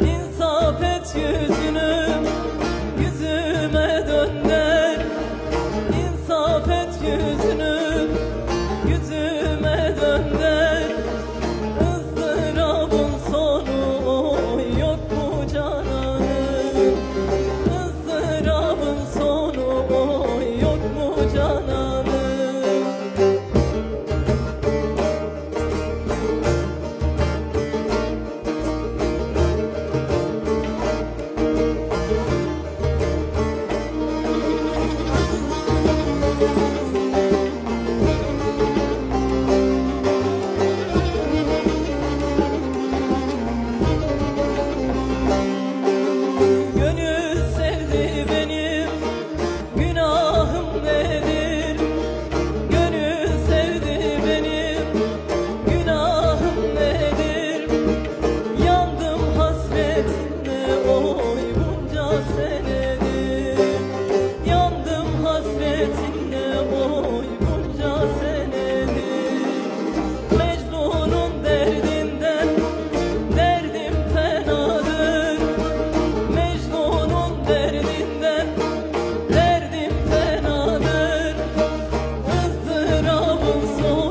İnsaf et yüzünü Yüzüme dönder İnsaf et yüzünü Yüzüme dönder Izdırabın sonu Yok mu cananın Izdırabın sonu Yok mu cananın soul.